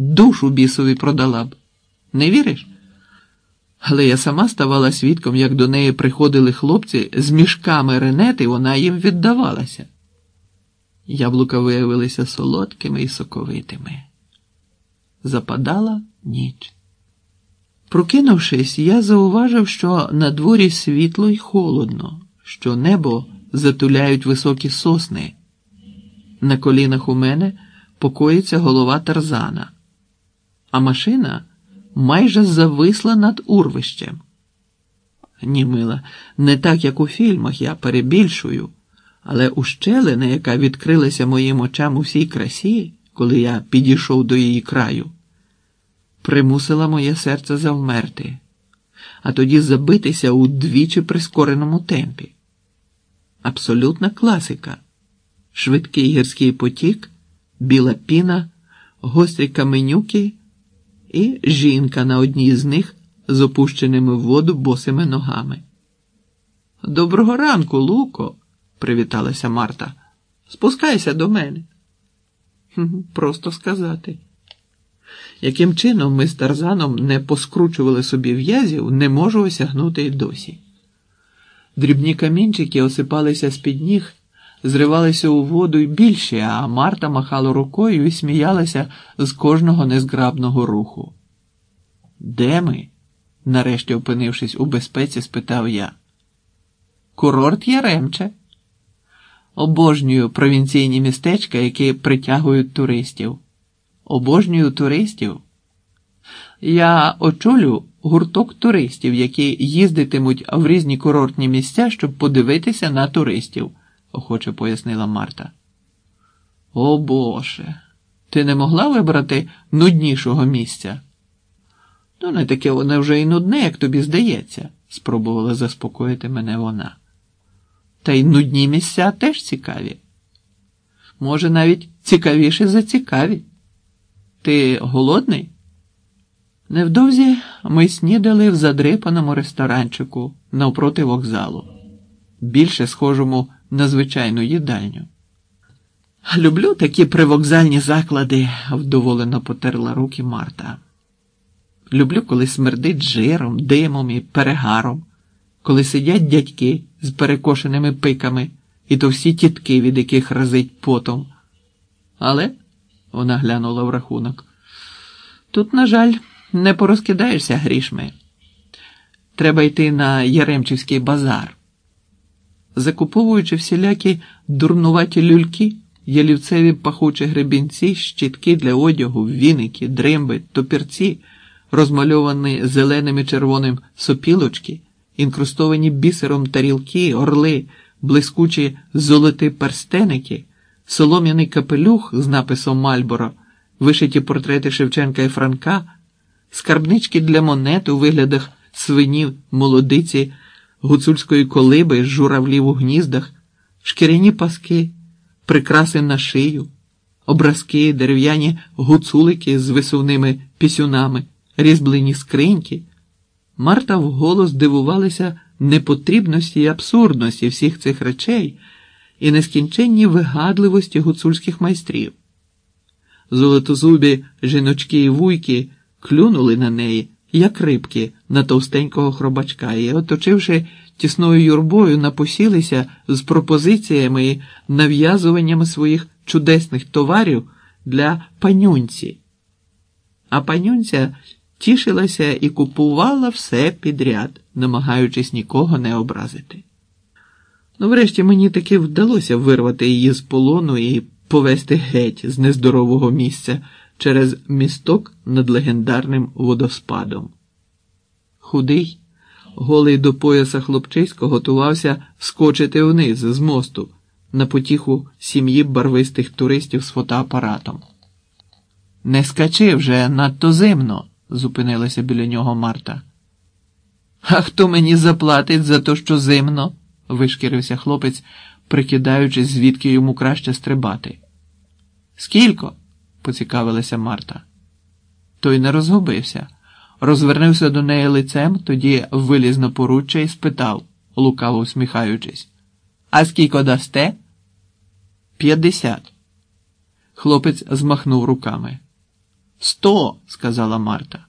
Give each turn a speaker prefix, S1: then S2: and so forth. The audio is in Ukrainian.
S1: душу бісові продала б. Не віриш? Але я сама ставала свідком, як до неї приходили хлопці з мішками ренети, вона їм віддавалася. Яблука виявилися солодкими і соковитими. Западала ніч. Прокинувшись, я зауважив, що на дворі світло й холодно, що небо затуляють високі сосни. На колінах у мене покоїться голова тарзана, а машина майже зависла над урвищем. Ні, мила, не так, як у фільмах, я перебільшую, але ущелина, яка відкрилася моїм очам у всій красі, коли я підійшов до її краю, примусила моє серце завмерти, а тоді забитися у двічі прискореному темпі. Абсолютна класика, швидкий гірський потік, біла піна, гострі каменюки і жінка на одній з них з опущеними в воду босими ногами. Доброго ранку, Луко, привіталася Марта. Спускайся до мене. Просто сказати. Яким чином ми з Тарзаном не поскручували собі в'язів, не можу осягнути й досі. Дрібні камінчики осипалися з під ніг, зривалися у воду й більші, а Марта махала рукою і сміялася з кожного незграбного руху. Де ми? нарешті опинившись у безпеці, спитав я. Курорт Яремче. Обожнюю провінційні містечка, які притягують туристів. Обожнюю туристів. Я очолю гурток туристів, які їздитимуть в різні курортні місця, щоб подивитися на туристів, охоче пояснила Марта. О Боже, ти не могла вибрати нуднішого місця? Ну, не таке воно вже і нудне, як тобі здається, спробувала заспокоїти мене вона. Та й нудні місця теж цікаві. Може, навіть цікавіше за цікаві. Ти голодний? Невдовзі ми снідали в задрипаному ресторанчику навпроти вокзалу, більше схожому на звичайну їдальню. Люблю такі привокзальні заклади, вдоволено потерла руки Марта. Люблю, коли смердить жиром, димом і перегаром, коли сидять дядьки з перекошеними пиками і то всі тітки, від яких разить потом. Але, вона глянула в рахунок, тут, на жаль, не порозкидаєшся грішми. Треба йти на Яремчівський базар. Закуповуючи всілякі дурнуваті люльки, ялівцеві пахучі гребінці, щітки для одягу, віники, дримби, топірці, розмальовані зеленим і червоним сопілочки, інкрустовані бісером тарілки, орли, блискучі золоті перстеники, солом'яний капелюх з написом Мальборо, вишиті портрети Шевченка і Франка, скарбнички для монет у виглядах свинів, молодиці, гуцульської колиби, журавлів у гніздах, шкіряні паски, прикраси на шию, образки, дерев'яні гуцулики з висувними пісюнами, різьблені скриньки. Марта вголос дивувалася непотрібності і абсурдності всіх цих речей і нескінченній вигадливості гуцульських майстрів. Золотозубі жіночки і вуйки клюнули на неї, як рибки на товстенького хробачка, і, оточивши тісною юрбою, напосілися з пропозиціями і нав'язуваннями своїх чудесних товарів для панюнці. А панюнця тішилася і купувала все підряд, намагаючись нікого не образити. Ну, врешті мені таки вдалося вирвати її з полону і повести геть з нездорового місця через місток над легендарним водоспадом. Худий, голий до пояса хлопчисько готувався скочити вниз з мосту на потіху сім'ї барвистих туристів з фотоапаратом. Не скачи вже надто зимно, зупинилася біля нього Марта. А хто мені заплатить за те, що зимно? вишкірився хлопець, прикидаючись, звідки йому краще стрибати. Скілько? Поцікавилася Марта. Той не розгубився, розвернувся до неї лицем, тоді виліз на поруччя і спитав, лукаво усміхаючись. А скільки дасте? П'ятдесят. Хлопець змахнув руками. Сто. Сказала Марта.